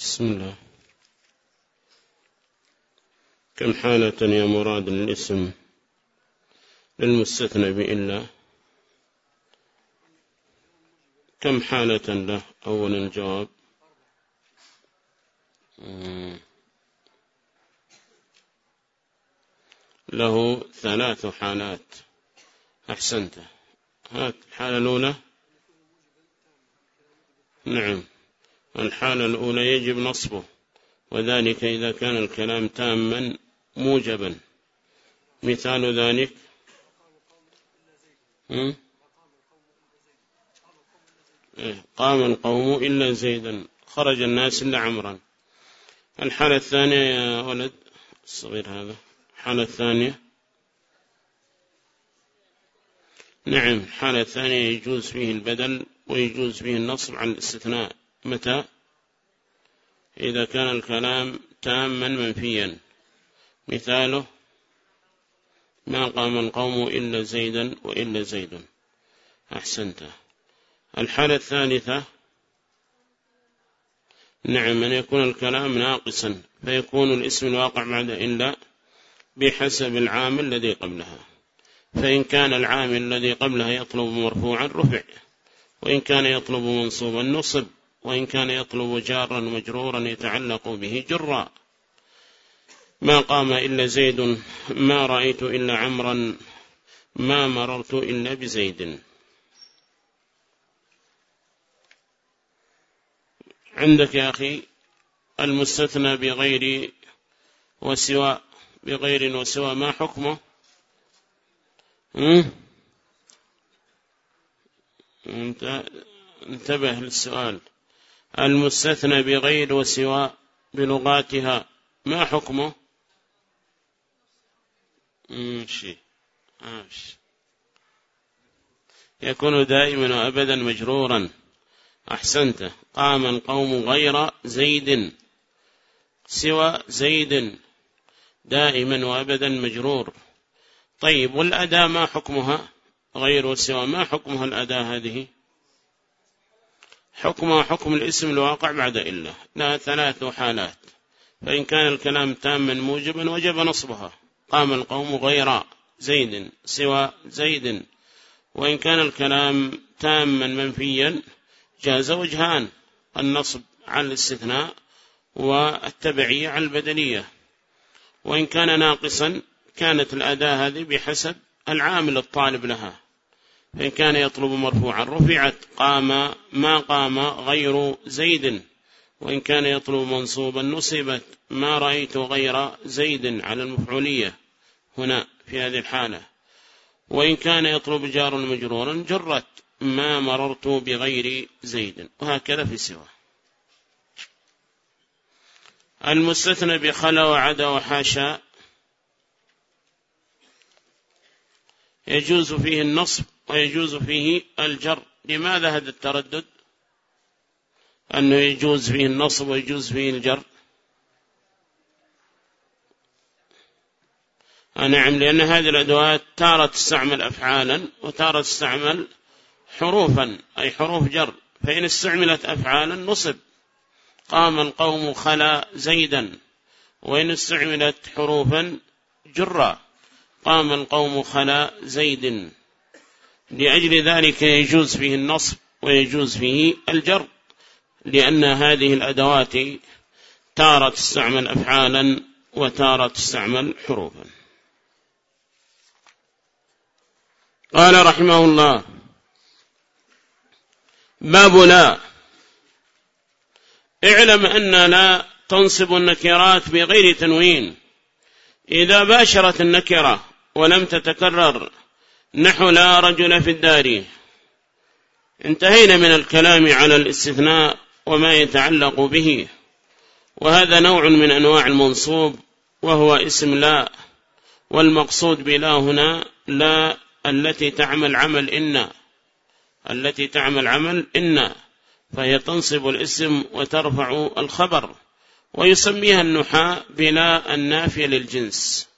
بسم الله. كم حالة يا مراد الاسم للمستثنى بإلا. كم حالة له؟ أول الجواب له ثلاث حالات. أحسنت. هات الحالة الأولى. نعم. الحالة الأولى يجب نصبه وذلك إذا كان الكلام تاما موجبا. مثال ذلك إيه، قام القوم إلا زيدا خرج الناس إلا عمرا الحالة الثانية يا ولد الصغير هذا. الحالة الثانية. نعم الحالة الثانية يجوز فيه البدل ويجوز فيه النصب عن الاستثناء. متى؟ إذا كان الكلام تاما منفيا. مثاله ما قام القوم إلا زيدا وإلا زيد. أحسنت. الحالة الثالثة نعم أن يكون الكلام ناقصا فيكون الاسم الواقع بعد إلا بحسب العامل الذي قبلها. فإن كان العامل الذي قبلها يطلب مرفوعا رفع. وإن كان يطلب منصوبا نصب. وإن كان يطلب جارا مجرورا يتعلق به جرا. ما قام إلا زيد ما رأيت إلا عمرا ما مررت إلا بزيد. عندك يا أخي المستثنى بغير وسواء بغير وسواء ما حكمه؟ انت انتبه للسؤال. المستثنى بغير وسواء بلغاتها. ما حكمه؟ ماشي. ماشي. يكون دائما وأبدا مجرورا. أحسنت. قام القوم غير زيد. سوى زيد. دائما وأبدا مجرور. طيب والأداة ما حكمها؟ غير وسوى. ما حكمها الأداة هذه؟ حكمها حكم الاسم الواقع بعد إلا لها ثلاث حالات. فإن كان الكلام تاما موجبا وجب نصبها. قام القوم غير زيد سوى زيد. وإن كان الكلام تاما منفيا جاز وجهان. النصب على الاستثناء والتبعية على البدنية. وإن كان ناقصا كانت الأداة هذه بحسب العامل الطالب لها. فإن كان يطلب مرفوعا رفعت قام ما قام غير زيد. وإن كان يطلب منصوبا نصبت ما رأيت غير زيد على المفعولية. هنا في هذه الحالة. وإن كان يطلب جار مجرورا جرت ما مررت بغير زيد. وهكذا في سواه المستثنى بخلا وعدا وحاشا يجوز فيه النصب ويجوز فيه الجر. لماذا هذا التردد؟ أنه يجوز فيه النصب ويجوز فيه الجر. نعم لأن هذه الأدوات تارة تستعمل أفعالا وتارة تستعمل حروفا أي حروف جر. فإن استعملت أفعالا نصب. قام القوم خلا زيدا. وإن استعملت حروفا جرا. قام القوم خلا زيد. لأجل ذلك يجوز فيه النصب ويجوز فيه الجر لأن هذه الأدوات تارة تستعمل أفعالا وتارة تستعمل حروفا. قال رحمه الله باب لا. اعلم أن لا تنصب النكرات بغير تنوين. إذا باشرت النكرة ولم تتكرر. نحو لا رجل في الدار. انتهينا من الكلام على الاستثناء وما يتعلق به. وهذا نوع من أنواع المنصوب وهو اسم لا. والمقصود بلا هنا لا التي تعمل عمل إن. التي تعمل عمل إن. فهي تنصب الاسم وترفع الخبر ويسميها النحاة بلا النافية للجنس.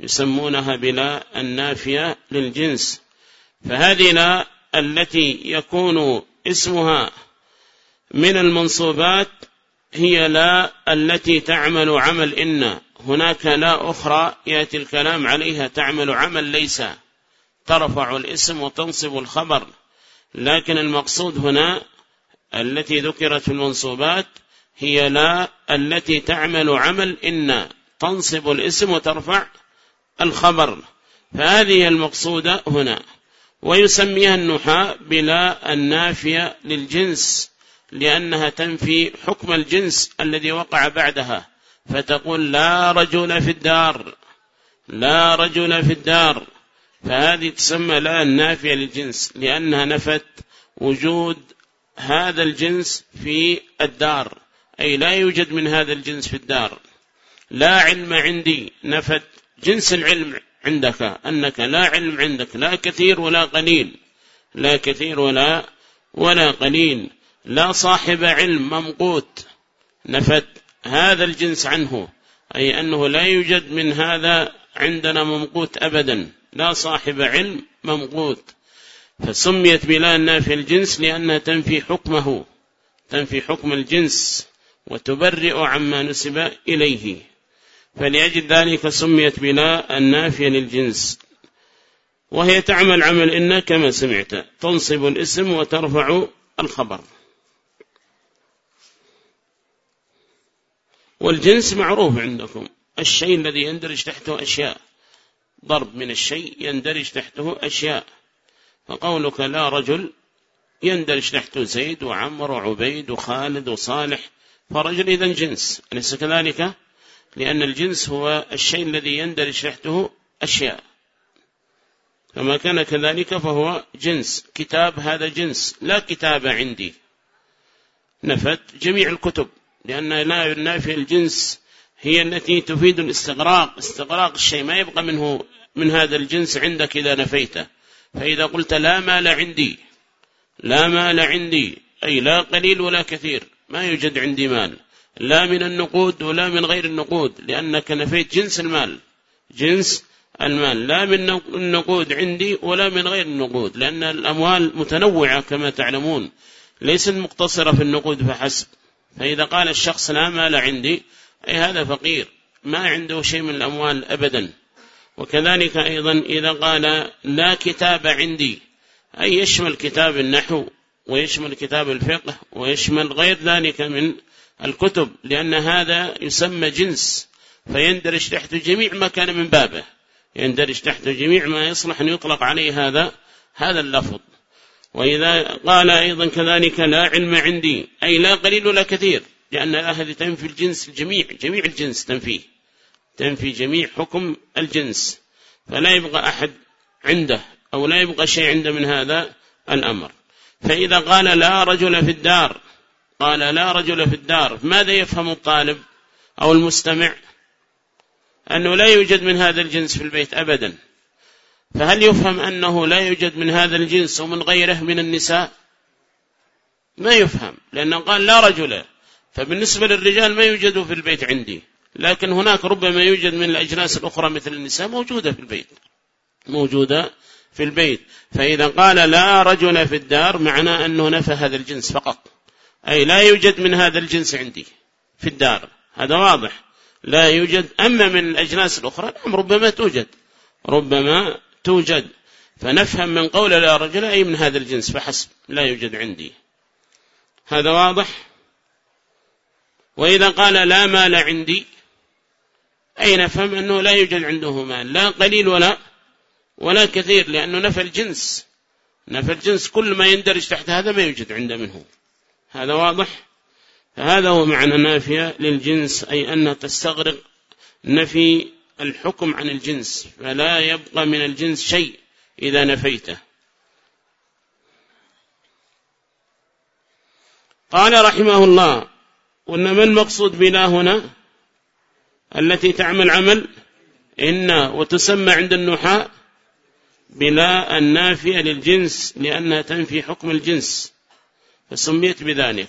يسمونها بلا النافية للجنس. فهذه لا التي يكون اسمها من المنصوبات هي لا التي تعمل عمل إن. هناك لا أخرى يأتي الكلام عليها تعمل عمل ليس ترفع الاسم وتنصب الخبر. لكن المقصود هنا التي ذكرت في المنصوبات هي لا التي تعمل عمل إن. تنصب الاسم وترفع الخبر. فهذه المقصودة هنا. ويسميها النحاء بلا النافية للجنس لأنها تنفي حكم الجنس الذي وقع بعدها. فتقول لا رجل في الدار لا رجل في الدار. فهذه تسمى لا النافية للجنس لأنها نفت وجود هذا الجنس في الدار. أي لا يوجد من هذا الجنس في الدار. لا علم عندي نفت جنس العلم عندك أنك لا علم عندك لا كثير ولا قليل لا كثير ولا ولا قليل لا صاحب علم ممقوت. نفت هذا الجنس عنه أي أنه لا يوجد من هذا عندنا ممقوت أبدا لا صاحب علم ممقوت. فسميت بلا النافي الجنس لأنها تنفي حكمه تنفي حكم الجنس وتبرئ عما نسب إليه. فلأجل ذلك سميت بلا النافية للجنس. وهي تعمل عمل إن كما سمعت تنصب الاسم وترفع الخبر. والجنس معروف عندكم. الشيء الذي يندرج تحته أشياء. ضرب من الشيء يندرج تحته أشياء. فقولك لا رجل يندرج تحته زيد وعمر وعبيد وخالد وصالح. فرجل إذن جنس. أليس كذلك؟ لأن الجنس هو الشيء الذي يندرج تحته أشياء. فما كان كذلك فهو جنس. كتاب هذا جنس. لا كتاب عندي. نفت جميع الكتب. لأن لا نافي الجنس هي التي تفيد الاستغراق. استغراق الشيء. ما يبقى منه من هذا الجنس عندك إذا نفيته. فإذا قلت لا مال عندي. لا مال عندي. أي لا قليل ولا كثير. ما يوجد عندي مال. لا من النقود ولا من غير النقود لأنك نفيت جنس المال جنس المال. لا من النقود عندي ولا من غير النقود لأن الأموال متنوعة كما تعلمون. ليست مقتصرة في النقود فحسب. فإذا قال الشخص لا مال عندي أي هذا فقير ما عنده شيء من الأموال أبدا. وكذلك أيضا إذا قال لا كتاب عندي أي يشمل كتاب النحو ويشمل كتاب الفقه ويشمل غير ذلك من الكتب لأن هذا يسمى جنس فيندرج تحت جميع ما كان من بابه. يندرج تحت جميع ما يصلح أن يطلق عليه هذا هذا اللفظ. وإذا قال أيضا كذلك لا علم عندي أي لا قليل ولا كثير لأن هذه تنفي الجنس الجميع جميع الجنس تنفيه. تنفي جميع حكم الجنس. فلا يبقى أحد عنده أو لا يبقى شيء عنده من هذا الأمر. فإذا قال لا رجل في الدار قال لا رجل في الدار. ماذا يفهم الطالب أو المستمع؟ أنه لا يوجد من هذا الجنس في البيت أبدا. فهل يفهم أنه لا يوجد من هذا الجنس ومن غيره من النساء؟ ما يفهم لأنه قال لا رجل. فبالنسبة للرجال ما يوجد في البيت عندي. لكن هناك ربما يوجد من الأجناس الأخرى مثل النساء موجودة في البيت. موجودة في البيت. فإذا قال لا رجل في الدار معناه أنه نفى هذا الجنس فقط. أي لا يوجد من هذا الجنس عندي في الدار. هذا واضح. لا يوجد. أما من الأجناس الأخرى نعم ربما توجد. ربما توجد. فنفهم من قول لا رجل أي من هذا الجنس فحسب. لا يوجد عندي. هذا واضح؟ وإذا قال لا مال عندي أي نفهم أنه لا يوجد عنده مال. لا قليل ولا ولا كثير لأنه نفى الجنس. نفى الجنس كل ما يندرج تحت هذا ما يوجد عنده منه. هذا واضح؟ فهذا هو معنى نافية للجنس أي أنها تستغرق نفي الحكم عن الجنس فلا يبقى من الجنس شيء إذا نفيته. قال رحمه الله وإنما المقصود بلا هنا؟ التي تعمل عمل إن وتسمى عند النحاء بلا النافية للجنس لأنها تنفي حكم الجنس. فسميت بذلك.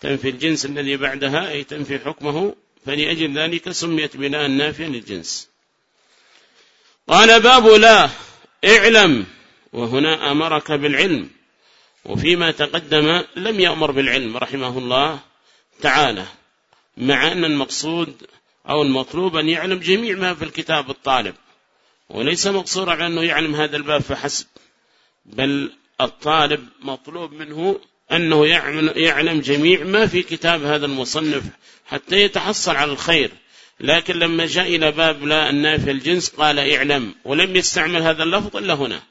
تنفي الجنس الذي بعدها أي تنفي حكمه فلأجل ذلك سميت بلا النافية للجنس. قال باب لا اعلم وهنا أمرك بالعلم. وفيما تقدم لم يأمر بالعلم رحمه الله تعالى مع أن المقصود أو المطلوب أن يعلم جميع ما في الكتاب الطالب. وليس مقصورا على أنه يعلم هذا الباب فحسب بل الطالب مطلوب منه أنه يعلم جميع ما في كتاب هذا المصنف حتى يتحصل على الخير. لكن لما جاء إلى باب لا النافي الجنس قال اعلم. ولم يستعمل هذا اللفظ إلا هنا.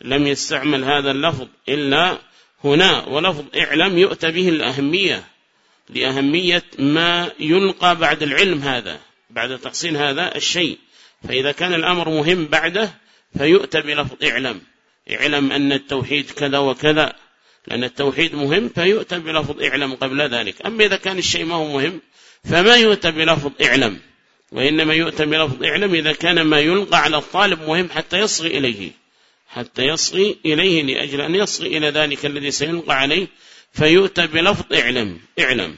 لم يستعمل هذا اللفظ إلا هنا. ولفظ اعلم يؤتى به الأهمية لأهمية ما يلقى بعد العلم هذا بعد تحصيل هذا الشيء. فإذا كان الأمر مهم بعده فيؤتى بلفظ اعلم. اعلم أن التوحيد كذا وكذا لأن التوحيد مهم فيؤتى بلفظ اعلم قبل ذلك. أما إذا كان الشيء ما هو مهم فما يؤتى بلفظ اعلم؟ وإنما يؤتى بلفظ اعلم إذا كان ما يلقى على الطالب مهم حتى يصغي إليه. حتى يصغي إليه لأجل أن يصغي إلى ذلك الذي سيلقى عليه فيؤتى بلفظ اعلم اعلم.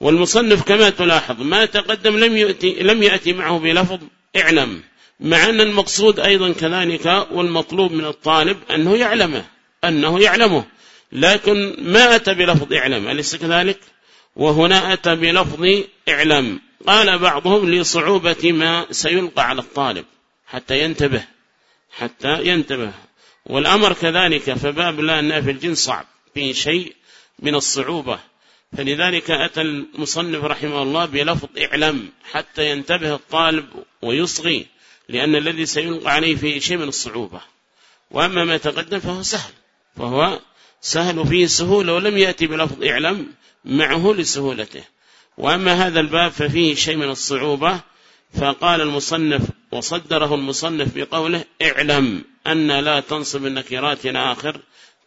والمصنف كما تلاحظ ما تقدم لم يأتي, لم يأتي معه بلفظ اعلم. مع أن المقصود أيضا كذلك والمطلوب من الطالب أنه يعلمه أنه يعلمه. لكن ما أتى بلفظ اعلم أليس كذلك؟ وهنا أتى بلفظ اعلم قال بعضهم لصعوبة ما سيلقى على الطالب حتى ينتبه حتى ينتبه. والأمر كذلك فباب لا النافي الجنس صعب فيه شيء من الصعوبة. فلذلك أتى المصنف رحمه الله بلفظ اعلم حتى ينتبه الطالب ويصغي. لأن الذي سيلقى عليه فيه شيء من الصعوبة. وأما ما تقدم فهو سهل. فهو سهل فيه سهولة ولم يأتي بلفظ اعلم معه لسهولته. وأما هذا الباب ففيه شيء من الصعوبة فقال المصنف وصدره المصنف بقوله اعلم أن لا تنصب النكرات إلى آخر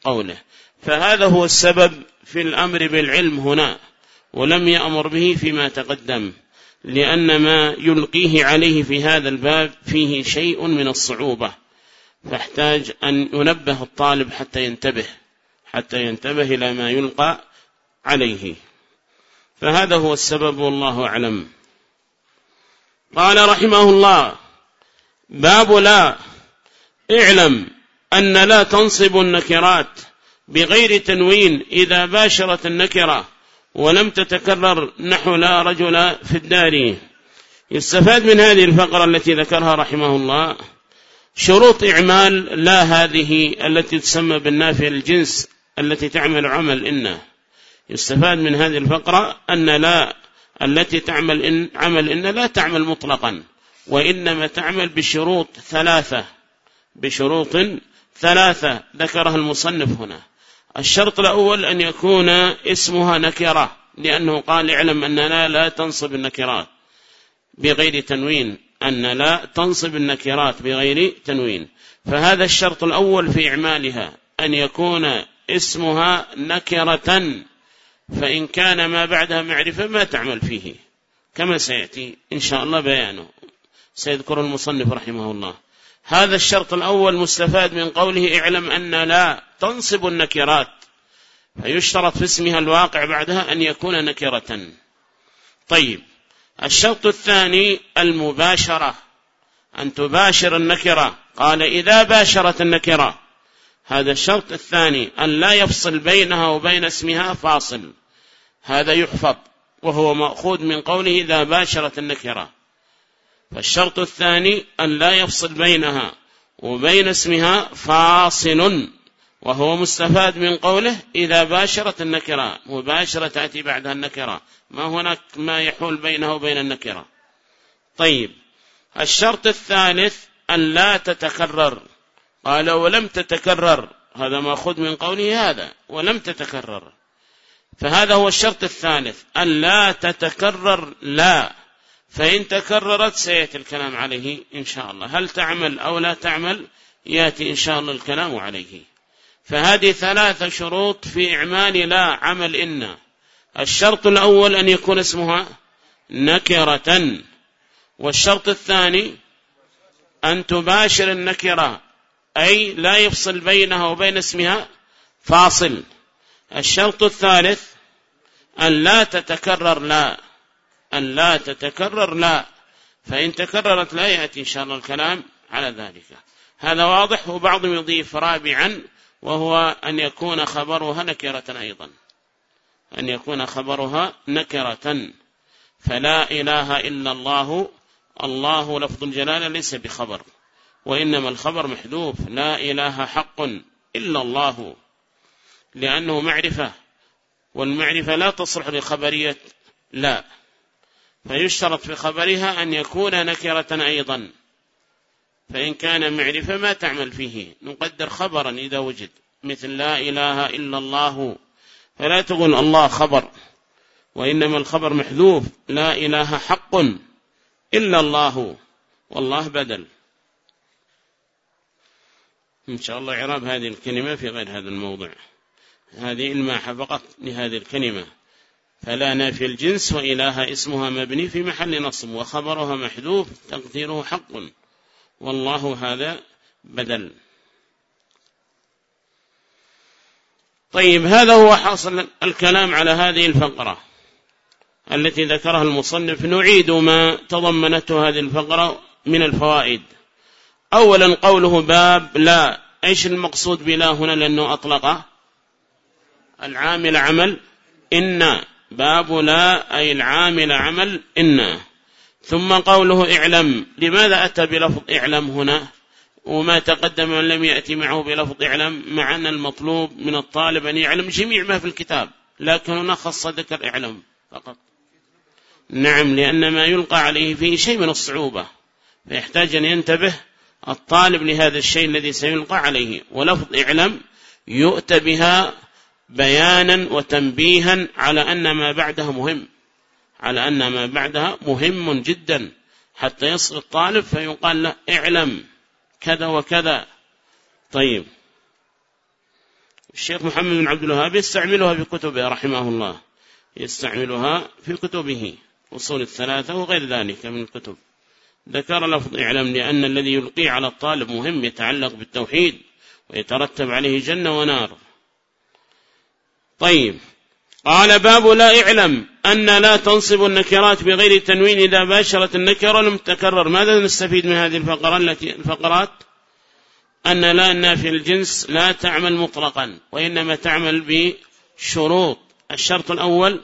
قوله. فهذا هو السبب في الأمر بالعلم هنا ولم يأمر به فيما تقدم. لأن ما يلقيه عليه في هذا الباب فيه شيء من الصعوبة. فاحتاج أن ينبه الطالب حتى ينتبه حتى ينتبه إلى ما يلقى عليه. فهذا هو السبب والله أعلم. قال رحمه الله باب لا اعلم أن لا تنصب النكرات بغير تنوين إذا باشرت النكرة. ولم تتكرر نحو لا رجل في الدار. يستفاد من هذه الفقرة التي ذكرها رحمه الله شروط إعمال لا هذه التي تسمى بالنافع الجنس التي تعمل عمل إنه. يستفاد من هذه الفقرة أن لا التي تعمل إن عمل إن لا تعمل مطلقا وإنما تعمل بشروط ثلاثة بشروط ثلاثة. ذكرها المصنف هنا. الشرط الأول أن يكون اسمها نكرة لأنه قال اعلم أننا لا تنصب النكرات بغير تنوين أن لا تنصب النكرات بغير تنوين. فهذا الشرط الأول في إعمالها أن يكون اسمها نكرة فإن كان ما بعدها معرفة ما تعمل فيه كما سيأتي إن شاء الله بيانه. سيذكر المصنف رحمه الله. هذا الشرط الأول مستفاد من قوله اعلم أن لا تنصب النكرات فيشترط في اسمها الواقع بعدها أن يكون نكرة. طيب الشرط الثاني المباشرة أن تباشر النكرة. قال إذا باشرت النكرة هذا الشرط الثاني أن لا يفصل بينها وبين اسمها فاصل. هذا يحفظ وهو مأخوذ من قوله إذا باشرت النكرة. فالشرط الثاني أن لا يفصل بينها وبين اسمها فاصل وهو مستفاد من قوله إذا باشرت النكرة مباشرة تأتي بعدها النكرة. ما هناك ما يحول بينها وبين النكرة. طيب الشرط الثالث أن لا تتكرر. قال ولم تتكرر. هذا مأخذ من قوله هذا. ولم تتكرر. فهذا هو الشرط الثالث. أن لا تتكرر لا. فإن تكررت سيأتي الكلام عليه إن شاء الله. هل تعمل أو لا تعمل يأتي إن شاء الله الكلام عليه. فهذه ثلاثة شروط في إعمال لا عمل إن. الشرط الأول أن يكون اسمها نكرة. والشرط الثاني أن تباشر النكرة أي لا يفصل بينها وبين اسمها فاصل. الشرط الثالث أن لا تتكرر لا. أن لا تتكرر لا. فإن تكررت لا يأتي إن شاء الله الكلام على ذلك. هذا واضح وبعضهم يضيف رابعا وهو أن يكون خبرها نكرة أيضا. أن يكون خبرها نكرة. فلا إله إلا الله الله لفظ الجلالة ليس بخبر. وإنما الخبر محذوف. لا إله حق إلا الله. لأنه معرفة والمعرفة لا تصلح لخبرية لا. فيشترط في خبرها أن يكون نكرة أيضا. فإن كان معرفة ما تعمل فيه؟ نقدر خبرا إذا وجد. مثل لا إله إلا الله. فلا تقول الله خبر. وإنما الخبر محذوف. لا إله حق إلا الله. والله بدل. إن شاء الله إعراب هذه الكلمة في غير هذا الموضع هذه الماحة فقط لهذه الكلمة. فلا نافي الجنس وإله اسمها مبني في محل نصب وخبرها محذوف تقديره حق. والله هذا بدل. طيب هذا هو حاصل الكلام على هذه الفقرة التي ذكرها المصنف. نعيد ما تضمنته هذه الفقرة من الفوائد. أولا قوله باب لا. إيش المقصود بلا هنا؟ لأنه أطلقه العامل عمل. إن باب لا أي العامل عمل إن ثم قوله اعلم. لماذا أتى بلفظ اعلم هنا؟ وما تقدم من لم يأتي معه بلفظ اعلم مع أن المطلوب من الطالب أن يعلم جميع ما في الكتاب. لكن هنا خص ذكر اعلم فقط. نعم لأن ما يلقى عليه فيه شيء من الصعوبة. فيحتاج أن ينتبه الطالب لهذا الشيء الذي سيلقى عليه. ولفظ اعلم يؤتى بها بيانا وتنبيها على أن ما بعدها مهم على أن ما بعدها مهم جدا. حتى يصل الطالب فيقال له اعلم كذا وكذا. طيب. الشيخ محمد بن عبد الوهاب يستعملها في كتبه رحمه الله يستعملها في كتبه أصول الثلاثة وغير ذلك من الكتب. ذكر لفظ اعلم لأن الذي يلقي على الطالب مهم يتعلق بالتوحيد ويترتب عليه جنة ونار. طيب. قال باب لا اعلم أن لا تنصب النكرات بغير تنوين إذا باشرت النكرة لم تكرر. ماذا نستفيد من هذه الفقرات التي الفقرات؟ أن لا النافي الجنس لا تعمل مطلقا وإنما تعمل بشروط. الشرط الأول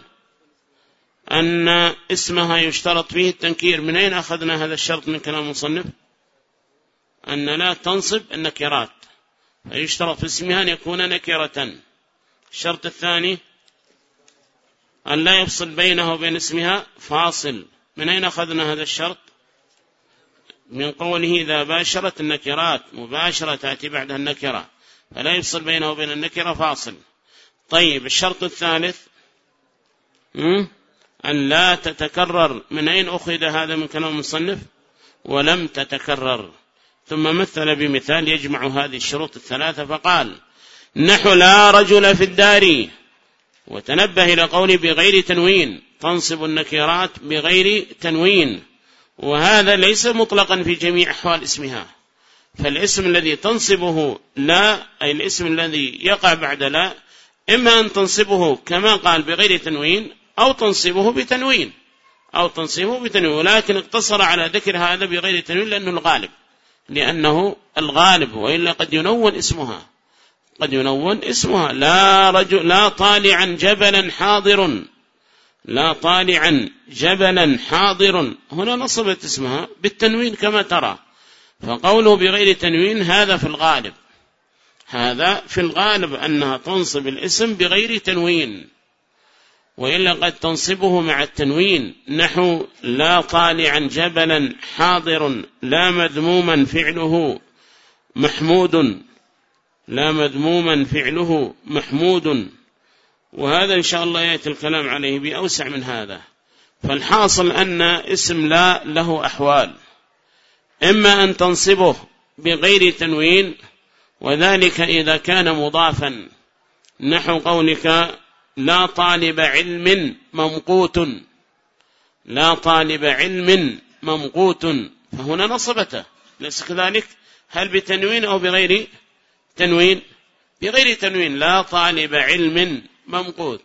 أن اسمها يشترط فيه التنكير. من أين أخذنا هذا الشرط من كلام المصنف؟ أن لا تنصب النكرات فيشترط في اسمها أن يكون نكرة. الشرط الثاني أن لا يفصل بينه وبين اسمها فاصل. من أين أخذنا هذا الشرط؟ من قوله إذا باشرت النكرات مباشرة تأتي بعدها النكرة. فلا يفصل بينه وبين النكرة فاصل. طيب الشرط الثالث أن لا تتكرر. من أين أخذ هذا من كلام المصنف؟ ولم تتكرر. ثم مثل بمثال يجمع هذه الشروط الثلاثة فقال نحو لا رجل في الدار. وتنبه إلى قولي بغير تنوين. تنصب النكرات بغير تنوين. وهذا ليس مطلقا في جميع أحوال اسمها. فالاسم الذي تنصبه لا أي الاسم الذي يقع بعد لا إما أن تنصبه كما قال بغير تنوين أو تنصبه بتنوين أو تنصبه بتنوين. ولكن اقتصر على ذكر هذا بغير تنوين لأنه الغالب. لأنه الغالب وإلا قد ينون اسمها. قد ينون اسمها. لا رجل لا طالعا جبلا حاضر. لا طالعا جبلا حاضر. هنا نصبت اسمها بالتنوين كما ترى. فقوله بغير تنوين هذا في الغالب. هذا في الغالب أنها تنصب الاسم بغير تنوين. وإلا قد تنصبه مع التنوين. نحو لا طالعا جبلا حاضر لا مذموما فعله محمود. لا مذموما فعله محمود. وهذا إن شاء الله يأتي الكلام عليه بأوسع من هذا. فالحاصل أن اسم لا له أحوال. إما أن تنصبه بغير تنوين وذلك إذا كان مضافا. نحو قولك لا طالب علم ممقوت. لا طالب علم ممقوت. فهنا نصبته. ليس كذلك؟ هل بتنوين أو بغير تنوين؟ بغير تنوين لا طالب علم ممقوت.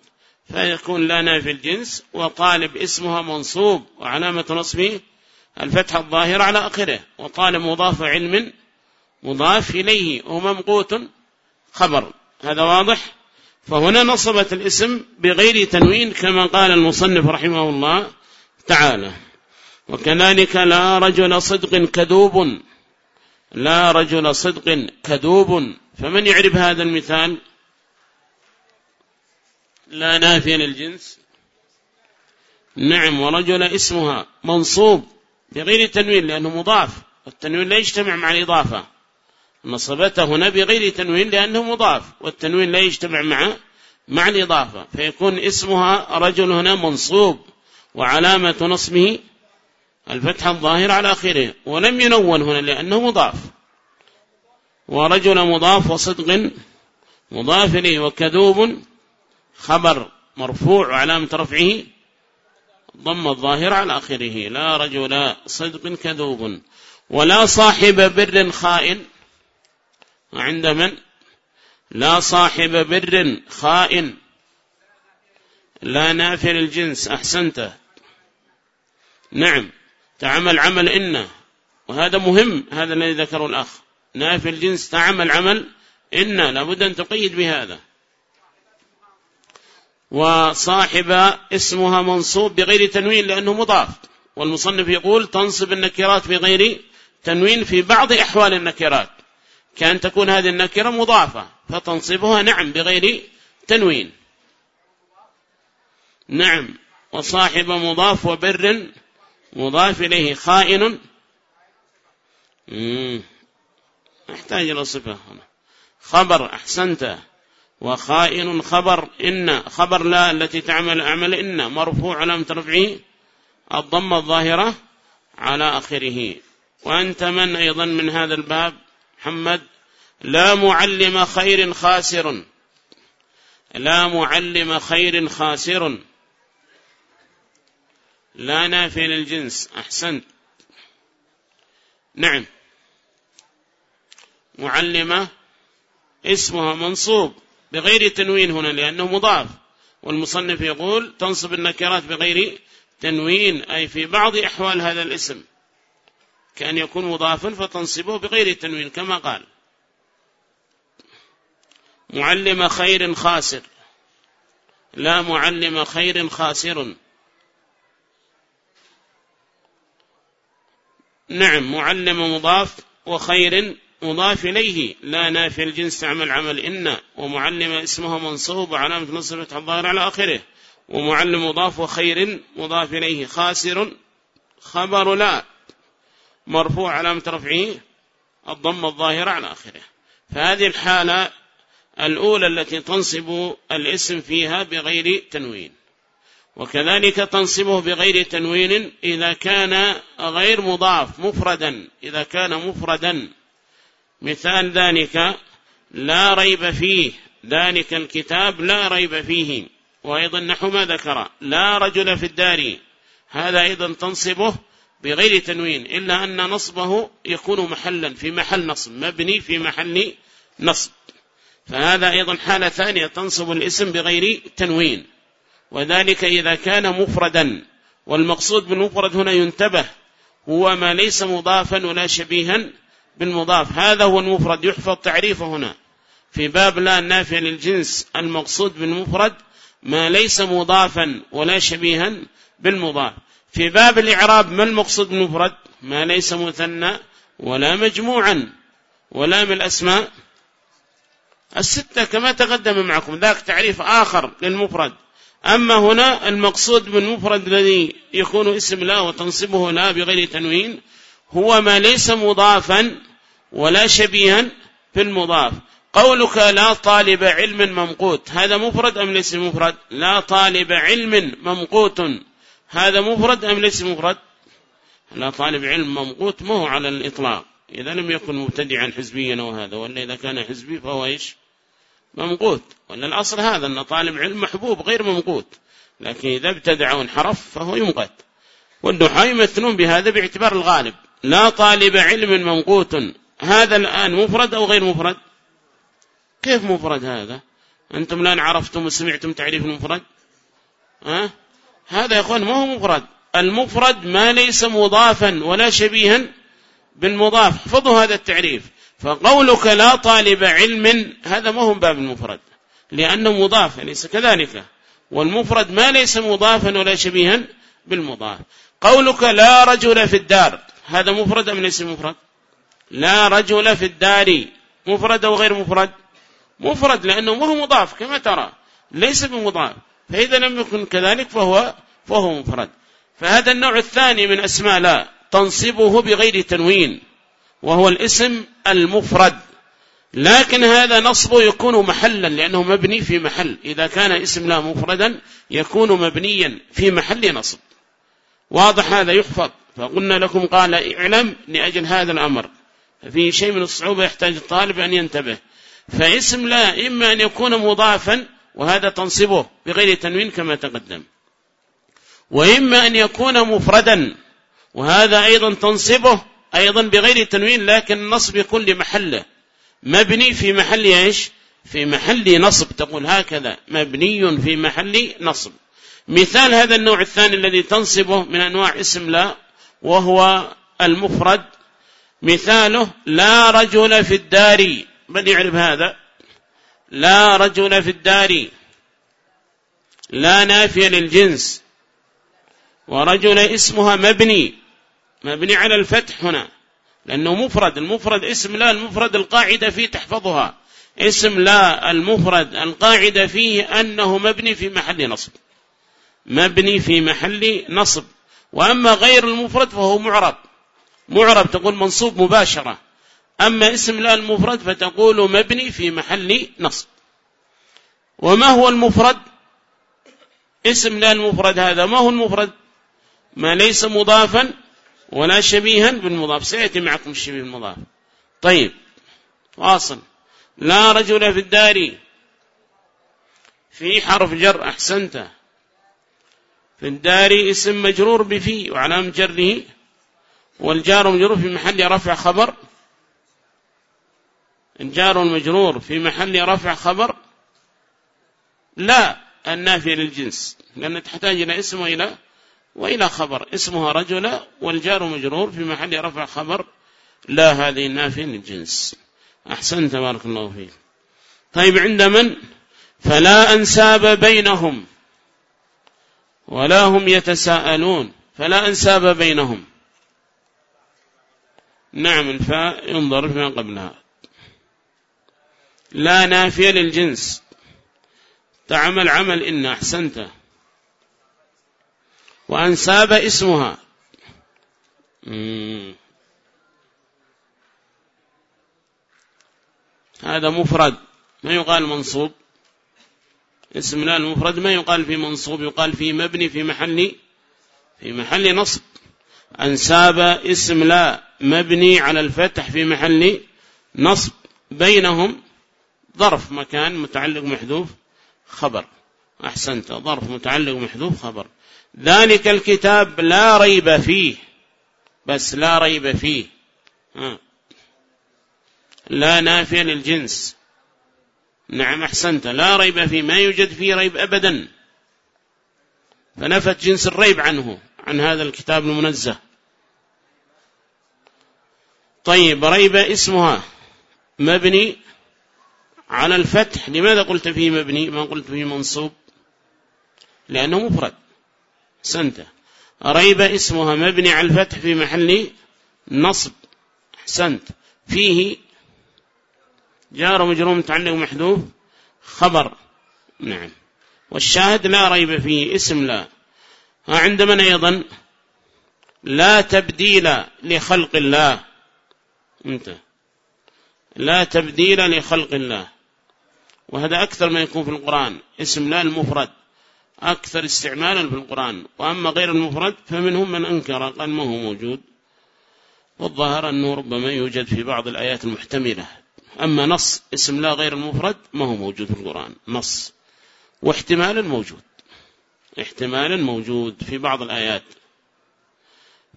فيكون لا في الجنس وطالب اسمها منصوب وعلامة نصبه الفتح الظاهر على آخره. وطالب مضاف علم مضاف إليه وممقوت خبر. هذا واضح؟ فهنا نصبت الاسم بغير تنوين كما قال المصنف رحمه الله تعالى. وكذلك لا رجل صدق كذوب. لا رجل صدق كذوب. فمن يعرف هذا المثال لا نافيا للجنس. نعم ورجل اسمها منصوب بغير تنوين لأنه مضاف والتنوين لا يجتمع مع الإضافة. نصبته هنا بغير تنوين لأنه مضاف والتنوين لا يجتمع مع مع الإضافة. فيكون اسمها رجل هنا منصوب وعلامة نصبه الفتح الظاهر على آخره ولم ينون هنا لأنه مضاف. ورجل مضاف وصدق مضاف إليه وكذوب خبر مرفوع وعلامة رفعه ضم الظاهر على آخره. لا رجل صدق كذوب ولا صاحب بر خائن. عند من؟ لا صاحب بر خائن. لا نافع الجنس أحسنت. نعم تعمل عمل إنه وهذا مهم هذا الذي ذكره الأخ. نافع الجنس تعمل عمل إنه لابد أن تقيد بهذا. وصاحب اسمها منصوب بغير تنوين لأنه مضاف. والمصنف يقول تنصب النكرات بغير تنوين في بعض أحوال النكرات. كأن تكون هذه النكرة مضافة فتنصبها نعم بغير تنوين. نعم وصاحب مضاف وبر مضاف إليه خائن. احتاج إلى صفة هنا. خبر أحسنت. وخائن خبر إن. خبر لا التي تعمل أعمل إن. مرفوع على رفعه الضم الظاهرة على آخره. وأنت من أيضا من هذا الباب؟ محمد. لا معلم خير خاسر. لا معلم خير خاسر. لا نافي للجنس. أحسنت. نعم. معلمة اسمها منصوب بغير تنوين هنا لأنه مضاف. والمصنف يقول تنصب النكرات بغير تنوين أي في بعض أحوال هذا الاسم. كأن يكون مضافا فتنصبه بغير تنوين كما قال. معلم خير خاسر. لا معلم خير خاسر. نعم معلم مضاف وخير مضاف إليه لا نافي الجنس تعمل عمل إن ومعلم اسمها منصوب وعلامة نصبة الظاهر على آخره. ومعلم مضاف وخير مضاف إليه خاسر خبر لا. مرفوع علامة رفعه الضم الظاهر على آخره. فهذه الحالة الأولى التي تنصب الاسم فيها بغير تنوين. وكذلك تنصبه بغير تنوين إذا كان غير مضاف مفردا. إذا كان مفردا مثال ذلك لا ريب فيه ذلك الكتاب لا ريب فيه. وأيضا نحو ما ذكر لا رجل في الدار. هذا أيضا تنصبه بغير تنوين إلا أن نصبه يكون محلا في محل نصب مبني في محل نصب. فهذا أيضا حالة ثانية تنصب الاسم بغير تنوين. وذلك إذا كان مفردا والمقصود بالمفرد هنا ينتبه هو ما ليس مضافا ولا شبيها بالمضاف. هذا هو المفرد. يحفظ تعريفه هنا. في باب لا النافع للجنس المقصود بالمفرد ما ليس مضافا ولا شبيها بالمضاف. في باب الإعراب ما المقصود بالمفرد؟ ما ليس مثنى ولا مجموعا ولا من الأسماء الستة كما تقدم معكم. ذاك تعريف آخر للمفرد. أما هنا المقصود بالمفرد الذي يكون اسم لا وتنصبه لا بغير تنوين هو ما ليس مضافا ولا شبيها في المضاف. قولك لا طالب علم ممقوت. هذا مفرد أم ليس مفرد؟ لا طالب علم ممقوت. هذا مفرد أم ليس مفرد؟ لا طالب علم ممقوت ما هو على الإطلاق. إذا لم يكن مبتدعا حزبيا وهذا ولا إذا كان حزبي فهو إيش؟ ممقوت. ولا الأصل هذا أن طالب علم محبوب غير ممقوت. لكن إذا ابتدع وانحرف فهو يمقت. والنحاة يمثلون بهذا باعتبار الغالب. لا طالب علم منقوت هذا الآن مفرد أو غير مفرد؟ كيف مفرد هذا؟ أنتم الآن عرفتم وسمعتم تعريف المفرد؟ أه؟ هذا يا أخوان ما هو مفرد. المفرد ما ليس مضافا ولا شبيها بالمضاف. احفظوا هذا التعريف. فقولك لا طالب علم هذا ما هو باب المفرد. لأنه مضاف ليس كذلك. والمفرد ما ليس مضافا ولا شبيها بالمضاف. قولك لا رجل في الدار. هذا مفرد أم ليس مفرد؟ لا رجل في الدار مفرد أو غير مفرد؟ مفرد لأنه ما هو مضاف كما ترى. ليس بمضاف. فإذا لم يكن كذلك فهو, فهو مفرد. فهذا النوع الثاني من أسماء لا تنصبه بغير تنوين وهو الاسم المفرد. لكن هذا نصبه يكون محلا لأنه مبني في محل. إذا كان اسم لا مفردا يكون مبنيا في محل نصب. واضح هذا؟ يحفظ. فقلنا لكم قال اعلم لأجل هذا الأمر. في شيء من الصعوبة يحتاج الطالب أن ينتبه. فاسم لا إما أن يكون مضافا وهذا تنصبه بغير تنوين كما تقدم. وإما أن يكون مفردا وهذا أيضا تنصبه أيضا بغير تنوين لكن النصب يكون لمحله مبني في محل إيش؟ في محل نصب. تقول هكذا مبني في محل نصب. مثال هذا النوع الثاني الذي تنصبه من أنواع اسم لا وهو المفرد مثاله لا رجل في الدار. من يعرف هذا؟ لا رجل في الدار. لا نافية للجنس. ورجل اسمها مبني. مبني على الفتح هنا. لأنه مفرد. المفرد اسم لا المفرد القاعدة فيه تحفظها. اسم لا المفرد القاعدة فيه أنه مبني في محل نصب. مبني في محل نصب. وأما غير المفرد فهو معرب. معرب تقول منصوب مباشرة. أما اسم لا المفرد فتقول مبني في محل نصب. وما هو المفرد؟ اسم لا المفرد هذا. ما هو المفرد؟ ما ليس مضافا ولا شبيها بالمضاف. سيأتي معكم الشبيه بالمضاف طيب واصل. لا رجل في الدار. في حرف جر أحسنت. في الدار اسم مجرور بفي وعلام جره والجار مجرور في محل رفع خبر. الجار المجرور في محل رفع خبر لا النافية للجنس لأن تحتاج إلى اسم وإلى وإلى خبر. اسمها رجل والجار مجرور في محل رفع خبر لا هذه النافية للجنس. أحسن تبارك الله فيه طيب عند من؟ فلا أنساب بينهم. ولا هم يتساءلون فلا أنساب بينهم. نعم الفاء ينظر فيما قبلها. لا نافية للجنس. تعمل عمل إن أحسنت. وأنساب اسمها. هذا مفرد ما يقال منصوب. اسم لا المفرد ما يقال في منصوب يقال في مبني في محل في محل نصب. أنساب اسم لا مبني على الفتح في محل نصب. بينهم ظرف مكان متعلق محذوف خبر. أحسنت ظرف متعلق محذوف خبر. ذلك الكتاب لا ريب فيه. بس لا ريب فيه. ها. لا نافية للجنس. نعم أحسنت. لا ريب فيه ما يوجد فيه ريب أبدا. فنفت جنس الريب عنه عن هذا الكتاب المنزه. طيب ريب اسمها مبني على الفتح. لماذا قلت فيه مبني؟ ما قلت فيه منصوب؟ لأنه مفرد. سنت ريب اسمها مبني على الفتح في محل نصب. أحسنت. فيه جار مجروم متعلق محذوف؟ خبر. نعم. والشاهد لا ريب فيه اسم لا. عند من أيضا؟ لا تبديل لخلق الله. انت. لا تبديل لخلق الله. وهذا أكثر ما يكون في القرآن. اسم لا المفرد. أكثر استعمالا في القرآن. وأما غير المفرد فمنهم من أنكر قال ما هو موجود؟ والظاهر أنه ربما يوجد في بعض الآيات المحتملة. أما نص اسم لا غير المفرد ما هو موجود في القرآن. نص. واحتمالا موجود. احتمالا موجود في بعض الآيات.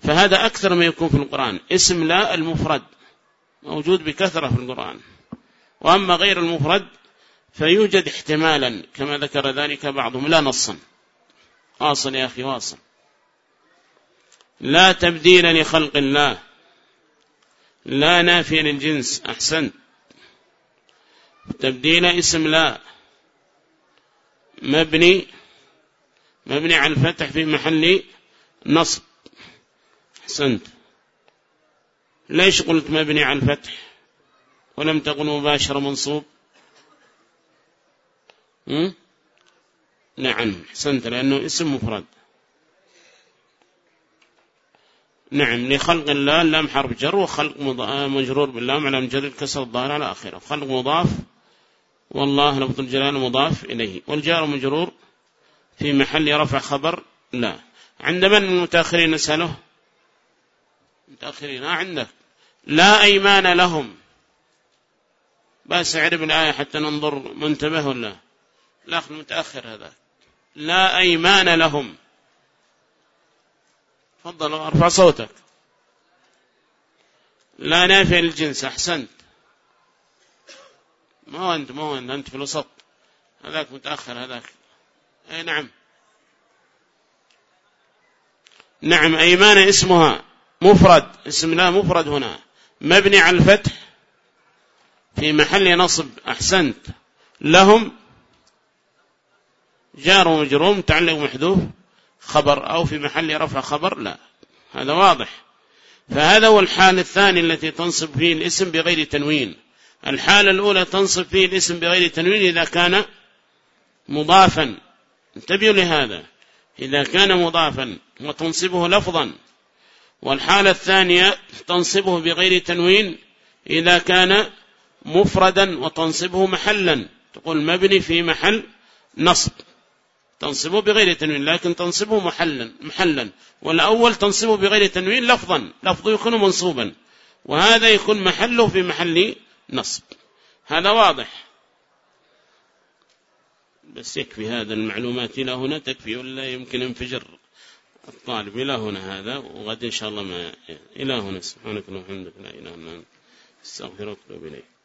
فهذا أكثر ما يكون في القرآن. اسم لا المفرد موجود بكثرة في القرآن. وأما غير المفرد فيوجد احتمالا كما ذكر ذلك بعضهم. لا نصا. واصل يا أخي واصل. لا تبديل لخلق الله. لا نافي للجنس. أحسن تبديل اسم لا. مبني مبني على الفتح في محل نصب. أحسنت. ليش قلت مبني على الفتح؟ ولم تقل مباشر منصوب. نعم. حسنت لأنه اسم مفرد. نعم. لخلق الله اللام حرف جر وخلق مجرور باللام على مجرد كسر الظاهر على آخره. خلق مضاف والله لفظ الجلال مضاف إليه. والجار مجرور في محل رفع خبر لا. عند من المتأخرين نسأله؟ متأخرين عندك. لا أيمان لهم. بس اعرب الآية حتى ننظر منتبه ولا الأخ المتأخر هذا. لا أيمان لهم. تفضل ارفع صوتك. لا نافع للجنس أحسنت. ما هو أنت ما هو أنت, أنت في الوسط. هذاك متأخر هذاك. أي نعم. نعم أيمان اسمها مفرد. اسم لا مفرد هنا. مبني على الفتح في محل نصب. أحسنت. لهم جار ومجرور متعلق محذوف خبر أو في محل رفع خبر لا. هذا واضح. فهذا هو الحال الثاني التي تنصب فيه الاسم بغير تنوين. الحالة الأولى تنصب فيه الاسم بغير تنوين إذا كان مضافا. انتبهوا لهذا. إذا كان مضافا وتنصبه لفظا. والحالة الثانية تنصبه بغير تنوين إذا كان مفردا وتنصبه محلا. تقول مبني في محل نصب. تنصبه بغير تنوين لكن تنصبه محلا محلا. والأول تنصبه بغير تنوين لفظا. لفظه يكون منصوبا. وهذا يكون محله في محل نصب. هذا واضح. بس يكفي هذا المعلومات إلى هنا تكفي ولا يمكن انفجر الطالب إلى هنا هذا وغد إن شاء الله ما إلى هنا. سبحانك اللهم وبحمدك لا إله إلا أنت أستغفرك وأتوب إليك.